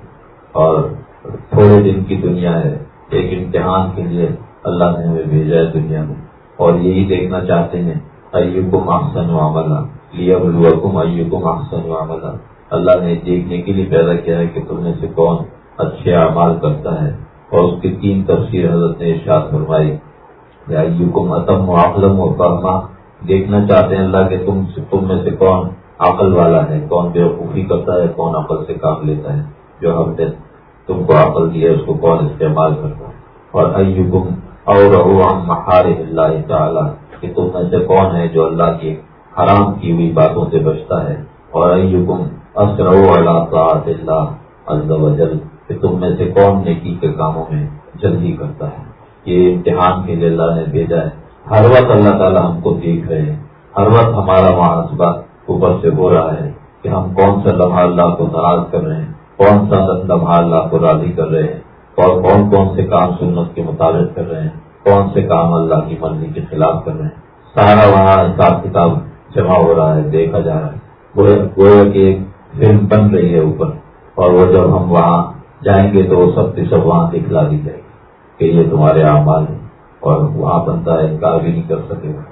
اور تھوڑے دن کی دنیا ہے، ایک امتحان کے لیے اللہ نے ہمیں بھیجا ہے دنیا میں۔ اور یہی دیکھنا چاہتے ہیں، ایوکم احسن عملہ لیبلوکم ایوکم احسن عملہ اللہ نے دیکھنے کے لیے پیدا کیا ہے کہ تم میں سے کون اچھے اعمال کرتا ہے۔ اور اس کی تین تفسیر حضرت نے ارشاد فرمائی، یا ایوکم اتم و عقلم و فرما۔ دیکھنا چاہتے ہیں اللہ کہ تم تم میں سے کون عقل والا ہے، کون بے کرتا ہے، کون عقل سے کام لیتا ہے۔ جو ہم نے تم کو عقل دیا اس کو کون استعمال کرتا ہے؟ اور ایوکم اور محار اللہ تعالیٰ، کہ تم میں سے کون ہے جو اللہ کی حرام کی ہوئی باتوں سے بچتا ہے؟ اور ایوکم اسرو اللہ اللہ عز و جل کہ تم میں سے کون نیکی کے کاموں میں جلدی کرتا ہے؟ یہ امتحان کے لیے اللہ نے بھیجا ہے۔ ہر وقت اللہ تعالیٰ ہم کو دیکھ رہے ہیں۔ ہر وقت ہمارا محاسبہ اوپر سے ہو رہا ہے کہ ہم کون سا لمحہ اللہ کو ناراض کر رہے ہیں۔ کون سا لمحہ اللہ کو راضی کر رہے ہیں؟ اور کون کون سے کام سنت کے مطابق کر رہے ہیں؟ کون سے کام اللہ کی مرضی کے خلاف کر رہے ہیں؟ سارا وہاں حساب کتاب جمع ہو رہا ہے، دیکھا جا رہا ہے۔ گویا کہ ایک فلم بن رہی ہے اوپر۔ اور وہ جب ہم وہاں جائیں گے تو وہ سب کی سب وہاں دکھلا دی جائے گی کہ یہ تمہارے اعمال ہیں اور وہاں بنتا ہے، انکار بھی نہیں کر سکے گا۔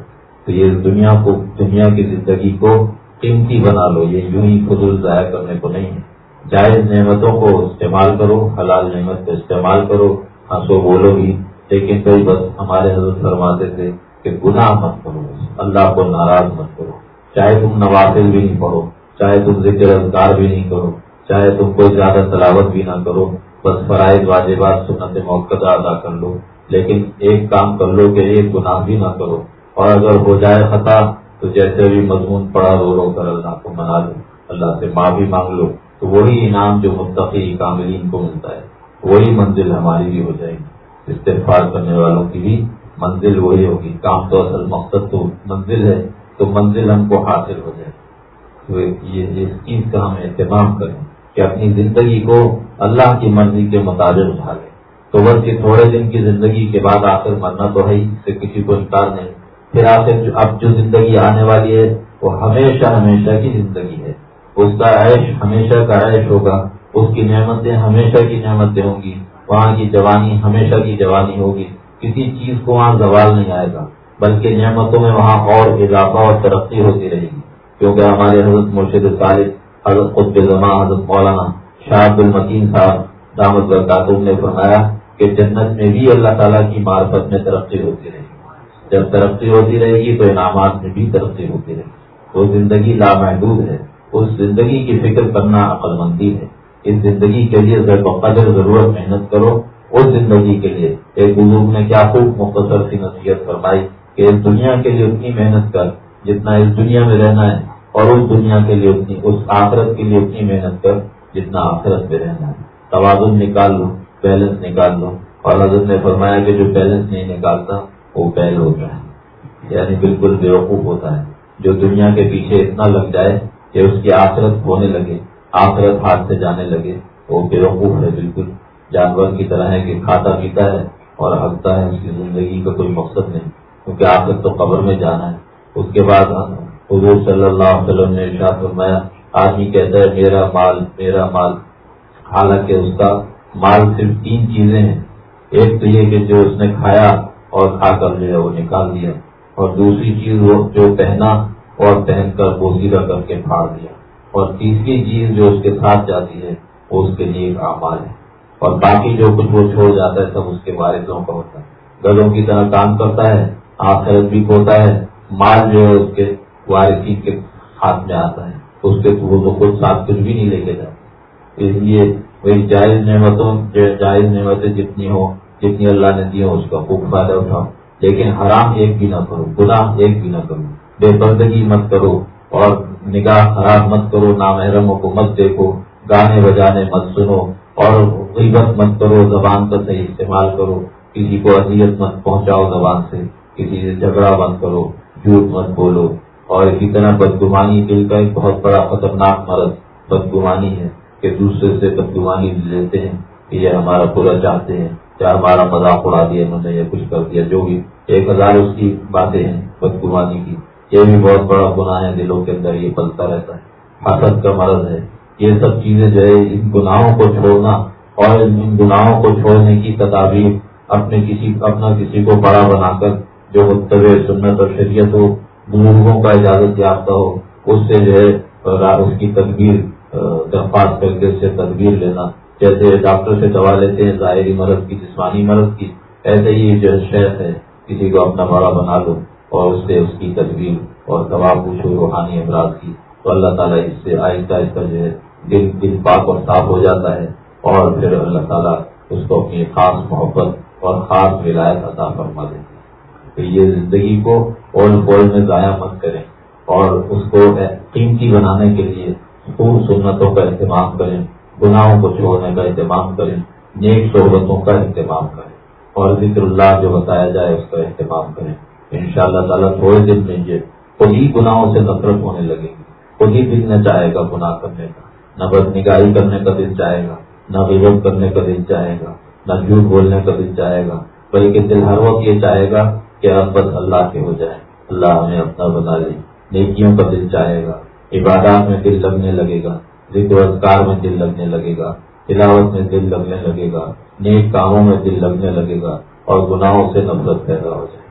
تو یہ دنیا کو دنیا کی زندگی کو قیمتی بنا لو، یہ یوں ہی فضول ضائع کرنے کو نہیں ہے۔ جائز نعمتوں کو استعمال کرو، حلال نعمت کا استعمال کرو ہاں ہنسو بولو بھی، لیکن کئی بس ہمارے حضرت فرماتے تھے کہ گناہ مت کرو، اللہ کو ناراض مت کرو۔ چاہے تم نوافل بھی نہیں پڑھو، چاہے تم ذکر اذکار بھی نہیں کرو، چاہے تم کوئی زیادہ تلاوت بھی نہ کرو، بس فرائض، واجبات، سنت موقع ادا کر لو، لیکن ایک کام کر لو کہ ایک گناہ بھی نہ کرو۔ اور اگر ہو جائے خطا، تو جیسے بھی مضمون پڑا رو رو کر اللہ کو منا لو اللہ سے ماں بھی مانگ لو۔ تو وہی انعام جو متقی کاملین کو ملتا ہے، وہی منزل ہماری بھی ہو جائے گی۔ استفار کرنے والوں کی بھی منزل وہی ہوگی۔ کام تو اصل مقصد تو منزل ہے، تو منزل ہم کو حاصل ہو جائے۔ تو یہ اس چیز کا ہم اہتمام کریں کہ اپنی زندگی کو اللہ کی مرضی کے مطابق اٹھا لیں تو بس یہ تھوڑے دن کی زندگی کے بعد آخر مرنا تو ہے، اس سے کسی کو انکار نہیں۔ پھر آخر اب جو زندگی آنے والی ہے، وہ ہمیشہ ہمیشہ کی زندگی ہے۔ اس کا عیش ہمیشہ کا عیش ہوگا، اس کی نعمتیں ہمیشہ کی نعمتیں ہوں گی، وہاں کی جوانی ہمیشہ کی جوانی ہوگی، کسی چیز کو وہاں زوال نہیں آئے گا، بلکہ نعمتوں میں وہاں اور اضافہ اور ترقی ہوتی رہے گی۔ کیونکہ ہمارے حضرت مرشد صالح، حضرت قطب زماں حضرت مولانا شاہ عبد المکین صاحب دامد برکاتم نے فرمایا کہ جنت میں بھی اللہ تعالیٰ کی معرفت میں ترقی ہوتی رہے گی۔ جب ترقی ہوتی رہے گی تو انعامات میں بھی ترقی ہوتی رہے گی۔ وہ زندگی لامحدود ہے۔ اس زندگی کی فکر کرنا عقل مندی ہے۔ اس زندگی کے لیے بقدر ضرورت محنت کرو۔ اس زندگی کے لیے ایک بزرگ نے کیا خوب مختصر سی نصیحت فرمائی کہ اس دنیا کے لیے اتنی محنت کر جتنا اس دنیا میں رہنا ہے اور اس دنیا کے لیے اتنی، اس آخرت کے لیے اتنی محنت کر جتنا آخرت میں رہنا ہے۔ توازن نکال لو، بیلنس نکال لو۔ اور حضرت نے فرمایا کہ جو بیلنس نہیں نکالتا، وہ بیل ہوتا ہے یعنی بالکل بیوقوف ہوتا ہے۔ جو دنیا کے پیچھے اتنا لگ جائے کہ اس کی آخرت ہونے لگے، آخرت ہاتھ سے جانے لگے۔ وہ بیوقوف ہے بالکل۔ جانور کی طرح ہے کہ کھاتا پیتا ہے اور ہنستا ہے، اس کی زندگی کا کوئی مقصد نہیں، کیونکہ آخر تو قبر میں جانا ہے۔ اس کے بعد حضور صلی اللہ علیہ وسلم نے ارشاد فرمایا آدمی کہتا ہے، میرا مال میرا مال۔ حالانکہ اس کا مال صرف تین چیزیں ہیں۔ ایک تو یہ کہ جو اس نے کھایا اور کھا کر لیا وہ نکال دیا۔ اور دوسری چیز وہ جو پہنا اور پہن کر بوسیدہ کر کے پھاڑ دیا۔ اور تیسری چیز جو اس کے ساتھ جاتی ہے، وہ اس کے لیے ایک آمال ہے۔ اور باقی جو کچھ وہ چھوڑ جاتا ہے، سب اس کے وارثوں کا ہوتا ہے۔ گلوں کی طرح کام کرتا ہے، آخرت بھی ہوتا ہے، مال جو ہے اس کے وارثی کے ہاتھ میں آتا ہے۔ اس کے وہ تو خود ساتھ کچھ بھی نہیں لے کے جاتا۔ اس لیے وہی جائز نعمتوں جائز نعمتیں جتنی ہو جتنی اللہ نے دی ہو اس کا خوب فائدہ اٹھاؤ۔ لیکن حرام ایک بھی نہ کرو، گناہ ایک بھی نہ کرو۔ بے پردگی مت کرو اور نگاہ خراب مت کرو، نامحرموں کو مت دیکھو، گانے بجانے مت سنو اور غیبت مت کرو، زبان کا صحیح استعمال کرو۔ کسی کو اذیت مت پہنچاؤ زبان سے، کسی سے جھگڑا مت کرو، جھوٹ مت بولو۔ اور اسی طرح بدگمانی دل کا ایک بہت بڑا خطرناک مرض بدگمانی ہے کہ دوسرے سے بدگمانی لیتے ہیں کہ یہ ہمارا پورا چاہتے ہیں، یا ہمارا مذاق اڑا دیا انہوں نے یہ کچھ کر دیا، جو بھی۔ ایک ہزار اس کی باتیں ہیں بدگمانی کی۔ یہ بھی بہت بڑا گناہ ہے دلوں کے اندر، یہ پلتا رہتا ہے، حسد کا مرض ہے۔ یہ سب چیزیں جو ہے، ان گناہوں کو چھوڑنا اور ان گناہوں کو چھوڑنے کی تدابیر اپنے کسی، اپنا کسی کو بڑا بنا کر جو متبع سنت اور شریعت ہو، بزرگوں کا اجازت یافتہ ہو، اس سے جو ہے اس کی تدبیر درخواست کر کے اس سے تدبیر لینا۔ جیسے ڈاکٹر سے دوا لیتے ہیں، ظاہری مرض کی، جسمانی مرض کی، ایسے ہی جو شہر ہے، کسی کو اپنا بڑا بنا لو۔ اور اس سے اس کی تدبیر اور دوا پوچھو روحانی امراض کی۔ تو اللہ تعالیٰ اس سے آہستہ آہستہ جو ہے، دل دل پاک اور صاف ہو جاتا ہے۔ اور پھر اللہ تعالیٰ اس کو اپنی خاص محبت اور خاص ولایت عطا فرما دیتے تو یہ زندگی کو اول پول میں ضائع مت کریں اور اس کو قیمتی بنانے کے لیے خوب سنتوں کا اہتمام کریں، گناہوں کو چھوڑنے کا اہتمام کریں، نیک صحبتوں کا اہتمام کریں اور ذکر اللہ جو بتایا جائے اس کا اہتمام کریں۔ ان شاء اللہ تعالیٰ تھوڑے دن میں یہ خود ہی گناہوں سے نفرت ہونے لگے گی۔ خود ہی دل نہ چاہے گا گناہ کرنے کا۔ نہ بد نگاہی کرنے کا دل چاہے گا، نہ غیبت کرنے کا دل چاہے گا، نہ جھوٹ بولنے کا دل چاہے گا، بلکہ دل ہر وقت یہ چاہے گا کہ اب بس اللہ کے ہو جائے اللہ ہمیں اپنا بنا لے، نیکیوں کا دل چاہے گا۔ عبادات میں دل لگنے لگے گا، ذکر اذکار میں دل لگنے لگے گا، تلاوت میں دل لگنے لگے گا، نیک کاموں میں دل لگنے لگے گا اور گناہوں سے نفرت پیدا ہو جائے۔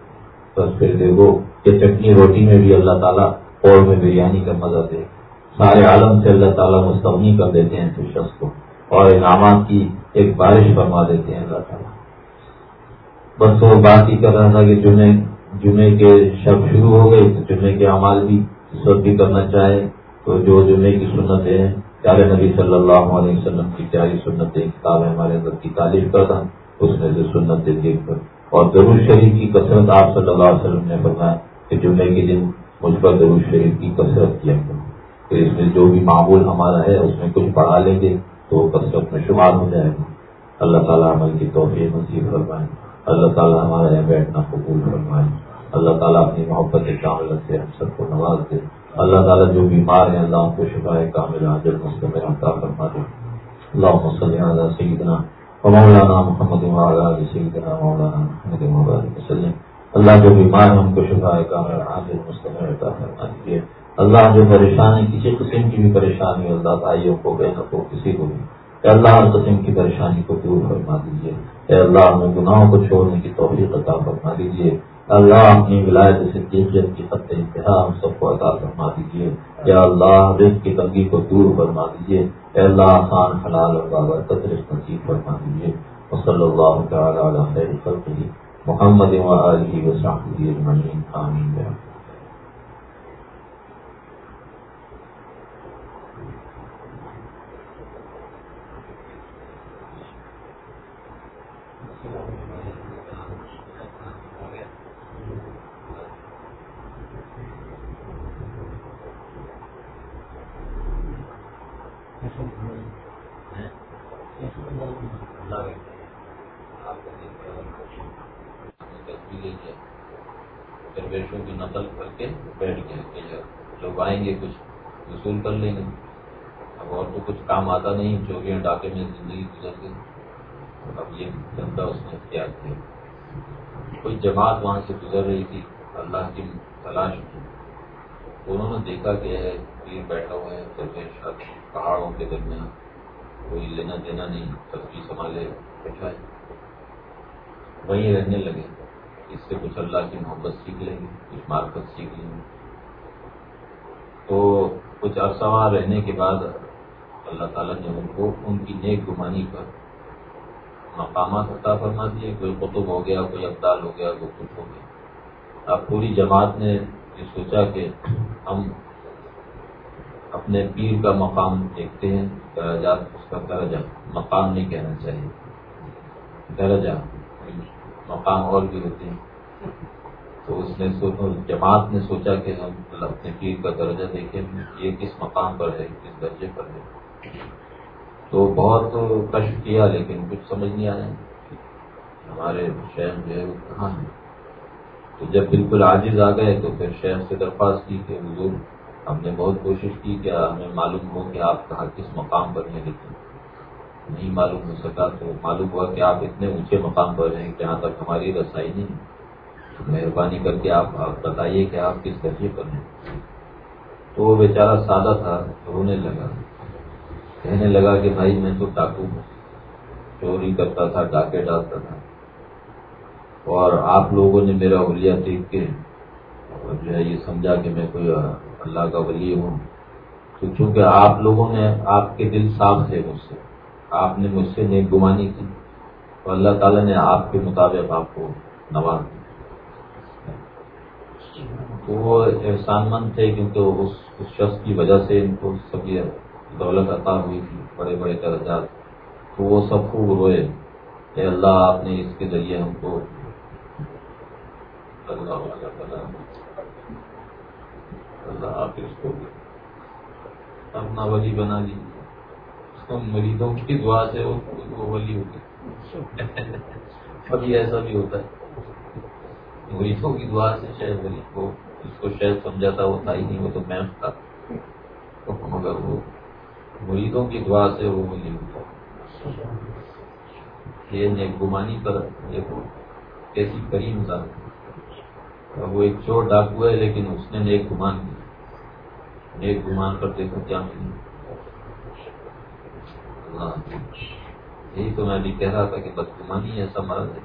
بس پھر دیکھو کہ چٹنی روٹی میں بھی اللہ تعالیٰ اور میں بریانی کا مزہ دے۔ سارے عالم سے اللہ تعالیٰ مستونی کر دیتے ہیں اس شخص کو اور انعامات کی ایک بارش فرما دیتے ہیں اللہ تعالیٰ۔ بس وہ بات ہی کر رہا تھا کہ جمعے جمعے کے شب شروع ہو گئے تو جمعے کے اعمال بھی بھی کرنا چاہے۔ تو جو جمعے کی سنتیں ہیں پیارے نبی صلی اللہ علیہ وسلم کی پیاری سنتیں کتاب ہمارے اندر کی تعریف کرتا اس میں سے سنتیں دیکھ کر۔ اور ضرور شریف کی کثرت آپ صلی اللہ علیہ وسلم نے بتایا کہ جمعے کے دن مجھ پر ضرور شریف کی کثرت کیا پھر اس میں جو بھی معمول ہمارا ہے، اس میں کچھ پڑھا لیں گے تو وہ کثرت میں شمار ہو جائے گا۔ اللہ تعالیٰ عمل کی توفیع نصیب فرمائے۔ اللہ تعالیٰ ہمارا یہاں بیٹھنا قبول فرمائے۔ اللہ تعالیٰ اپنی محبت کامل سے ہم سب کو نواز دے۔ اللہ تعالیٰ جو بیمار ہیں، اللہ کو شفا کامل حاضر مسلم عطا فرما دے۔ اللہ علیہ سیدنا مولانا محمد سیدنا مولانا محمد مبارک وسلم. اللہ جو بیمار ہیں ان کو شفا کامل حاضر مسلم عطا فرما دیجیے اللہ جو پریشانی کسی قسم کی بھی پریشانی اللہ بھائیوں کو، بہنوں کو، کسی کو بھی، اے اللہ ہر قسم کی پریشانی کو دور فرما دیجیے اے اللہ ہمیں گناہوں کو چھوڑنے کی توفیق عطا فرما دیجیے اللہ اپنی ولایت صدیقیت کی خط انتہا ہم سب کو عطا فرما دیجیے یا اللہ، رزق کی تنگی کو دور فرما دیجیے اے اللہ، آسان، حلال اور بابرکت رزق نصیب فرما دیجیے وصلی اللہ تعالی علی خیر خلقہ۔ محمد و علیہ وصحبہ اجمعین۔ آمین۔ درویشوں کی نقل کر کے بیٹھ گئے کہ لوگ آئیں گے کچھ وصول کر لیں گے اب اور تو کچھ کام آتا نہیں چوریاں ڈاکے میں زندگی گزر گئی اب یہ دھندا اس نے اختیار کیا کوئی جماعت وہاں سے گزر رہی تھی، اللہ کی تلاش کی انہوں نے دیکھا کہ ہے پیر بیٹھا ہوا ہے درویش پہاڑوں کے درمیان کوئی لینا دینا نہیں تصویر سنبھالے، بیٹھا ہے۔ وہیں رہنے لگے۔ اس سے کچھ اللہ کی محبت سیکھ لیں گے، کچھ مارکت سیکھ لیں گے۔ تو کچھ عرصہ وہاں رہنے کے بعد اللہ تعالیٰ نے ان کو ان کی نیک گمانی پر مقامات عطا فرما دیے۔ کوئی قطب ہو گیا، کوئی ابدال ہو گیا کوئی کچھ ہو گیا۔ اب پوری جماعت نے یہ سوچا کہ ہم اپنے پیر کا مقام دیکھتے ہیں درجات اس کا درجہ، مقام نہیں کہنا چاہیے۔ درجہ، مقام اور بھی ہوتے ہیں۔ تو اس نے جماعت نے سوچا کہ ہم اپنے پیر کا درجہ دیکھیں، یہ کس مقام پر ہے، کس درجے پر ہے۔ تو بہت کشف کیا، لیکن کچھ سمجھ نہیں آیا ہمارے شہر جو ہے وہ کہاں ہے تو جب بالکل عاجز آ گئے تو پھر شہر سے درخواست کی کہ حضور ہم نے بہت کوشش کی کہ ہمیں معلوم ہو کہ آپ کہاں کس مقام پر ہیں، لیکن نہیں معلوم ہو سکا تو معلوم ہوا کہ آپ اتنے اونچے مقام پر ہیں جہاں تک ہماری رسائی نہیں مہربانی کر کے آپ بتائیے کہ آپ کس درجے پر ہیں۔ تو وہ بیچارہ سادہ تھا، رونے لگا۔ کہنے لگا کہ بھائی میں تو ڈاکو ہوں۔ چوری کرتا تھا، ڈاکے ڈالتا تھا۔ اور آپ لوگوں نے میرا حلیہ دیکھ کے اور جو ہے یہ سمجھا کہ میں کوئی اللہ کا ولی ہوں۔ تو چونکہ آپ لوگوں نے آپ کے دل صاف تھے مجھ سے، آپ نے مجھ سے نیک گمانی کی تو اللہ تعالیٰ نے آپ کے مطابق آپ کو نواز دیا۔ تو وہ احسان مند تھے کیونکہ اس اس شخص کی وجہ سے ان کو سب یہ دولت عطا ہوئی تھی، بڑے بڑے درجات۔ تو وہ سب خوب روئے۔ کہ اللہ، آپ نے اس کے ذریعے ہم کو اللہ اللہ آپ اس کو اپنا ولی بنا لیجیے مریضوں کی دعا سے وہ ولی ہو گئی ابھی ایسا بھی ہوتا ہے۔ مریضوں کی دعا سے شاید ولی کو اس کو شاید سمجھاتا ہوتا ہی نہیں، وہ تو میں تھا۔ مگر وہ مریدوں کی دعا سے وہ ولی ہوتا یہ نیک گمانی پر دیکھو کیسی کریم ذات وہ ایک چور ڈاکو ہے، لیکن اس نے نیک گمان کیا ایک گمان پر دیکھو کیا یہی تو میں بھی کہہ رہا تھا کہ بدگمانی ایسا مرض ہے۔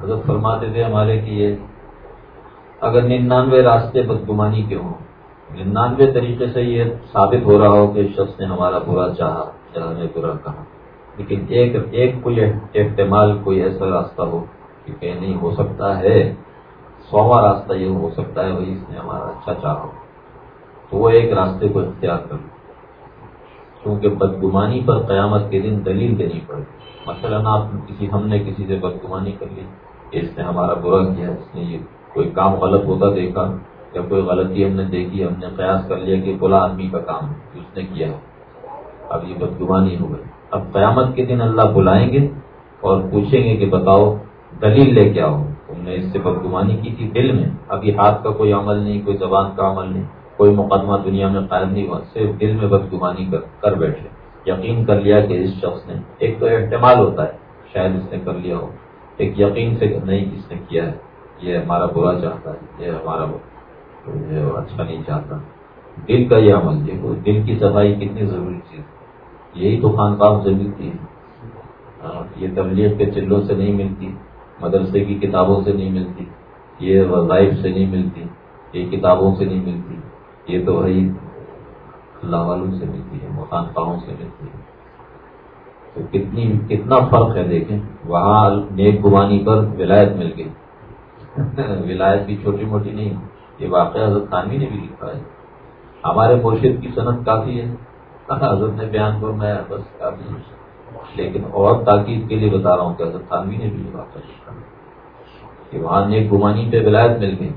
حضرت فرماتے تھے ہمارے کہ یہ اگر ننانوے راستے بدگمانی کے ہوں، ننانوے طریقے سے یہ ثابت ہو رہا ہو کہ شخص نے ہمارا برا چاہا چاہ نے برا کہا۔ لیکن ایک ایک کوئی احتمال، کوئی ایسا راستہ ہو کہ کہ نہیں ہو سکتا ہے۔ سواں راستہ یہ ہو سکتا ہے، وہی اس نے ہمارا اچھا چاہا ہو۔ تو وہ ایک راستے کو اختیار کر کیونکہ بدگمانی پر قیامت کے دن دلیل دینی پڑے۔ مثلاً آپ کسی ہم نے کسی سے بدگمانی کر لی، اس نے ہمارا برا کیا، اس نے یہ کوئی کام غلط ہوتا دیکھا یا کوئی غلطی ہم نے دیکھی، ہم نے قیاس کر لیا کہ بلا آدمی کا کام ہے، اس نے کیا اب یہ بدگمانی ہو گئی۔ اب قیامت کے دن اللہ بلائیں گے اور پوچھیں گے کہ بتاؤ، دلیل لے کے آؤ۔ تم نے اس سے بدگمانی کی تھی دل میں، ابھی ہاتھ کا کوئی عمل نہیں، کوئی زبان کا عمل نہیں۔ کوئی مقدمہ دنیا میں قائم نہیں ہوا، صرف دل میں بدگمانی کر کر بیٹھے۔ یقین کر لیا کہ اس شخص نے، ایک تو احتمال ہوتا ہے، شاید اس نے کر لیا ہو، ایک یقین سے نہیں کس نے کیا ہے۔ یہ ہمارا برا چاہتا ہے، یہ ہمارا اچھا نہیں چاہتا۔ دل کا یہ عمل دیکھو دل کی صفائی کتنی ضروری چیز یہی تو خانقاہ سے ملتی ہے۔ ہاں، یہ تبلیغ کے چلوں سے نہیں ملتی، مدرسے کی کتابوں سے نہیں ملتی، یہ وظائف سے نہیں ملتی، یہ کتابوں سے نہیں ملتی۔ یہ تو وہی اللہ والوں سے ملتی ہے مکان پاؤں سے ملتی ہے۔ تو کتنی، کتنا فرق ہے دیکھیں، وہاں نیک گمانی پر ولایت مل گئی۔ ولایت بھی چھوٹی موٹی نہیں، یہ واقعہ حضرت خانوی نے بھی لکھا ہے۔ ہمارے مرشد کی صنعت کافی ہے۔ حضرت نے بیان پر میں بس کافی لیکن اور تاکید کے لیے بتا رہا ہوں کہ حضرت خانوی نے بھی یہ واقعہ لکھا کہ وہاں نیک گمانی پہ ولایت مل گئی۔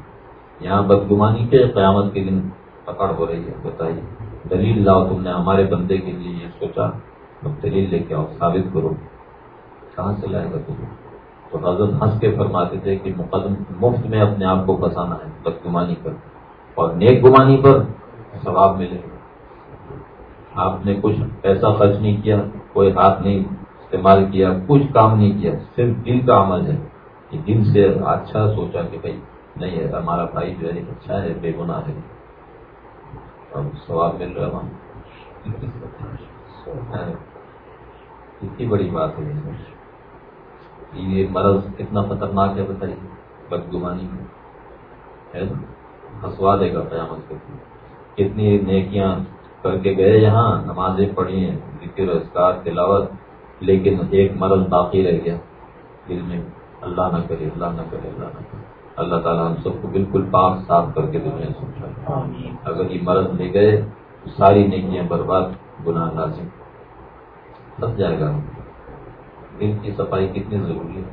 یہاں بدگمانی پہ قیامت کے دن پکڑ ہو رہی ہے، بتائیے۔ دلیل لاؤ تم نے ہمارے بندے کے لیے یہ سوچا تم دلیل لے کے آؤ، ثابت کرو۔ کہاں سے لائے گا تم؟ تو حضرت ہنس کے فرماتے تھے کہ مقدم مفت میں اپنے آپ کو پسانا ہے، بدگمانی پر۔ اور نیک گمانی پر ثواب ملے۔ گا آپ نے کچھ پیسہ خرچ نہیں کیا، کوئی ہاتھ نہیں استعمال کیا، کچھ کام نہیں کیا، صرف دل کا عمل ہے۔ کہ دل سے اچھا سوچا کہ بھائی، نہیں ہے ہمارا بھائی جو ہے اچھا ہے، بے گناہ ہے۔ سواب مل رہا اتنی بڑی بات ہے یہ۔ مرض کتنا خطرناک ہے بتائیے، بدگمانی میں۔ ہے ہنسوا دے گا قیامت کو کتنی نیکیاں کر کے گئے یہاں، نمازیں پڑھی ہیں، ذکر اسکار تلاوت، لیکن ایک مرض باقی رہ گیا۔ دل میں اللہ نہ کرے، اللہ نہ کرے، اللہ نہ کرے۔ اللہ تعالیٰ ہم سب کو بالکل پاک صاف کر کے دنیا سمجھا اگر یہ مرض لے گئے تو ساری نیکیاں برباد گناہ لازم پھنس جائے گا۔ دل کی صفائی کتنی ضروری ہے۔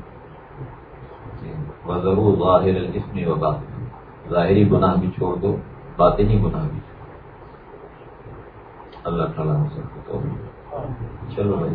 ضرور ظاہر اس میں و بات ظاہری گناہ بھی چھوڑ دو باطنی گناہ بھی اللہ تعالیٰ ہم سب کو چلو بھائی۔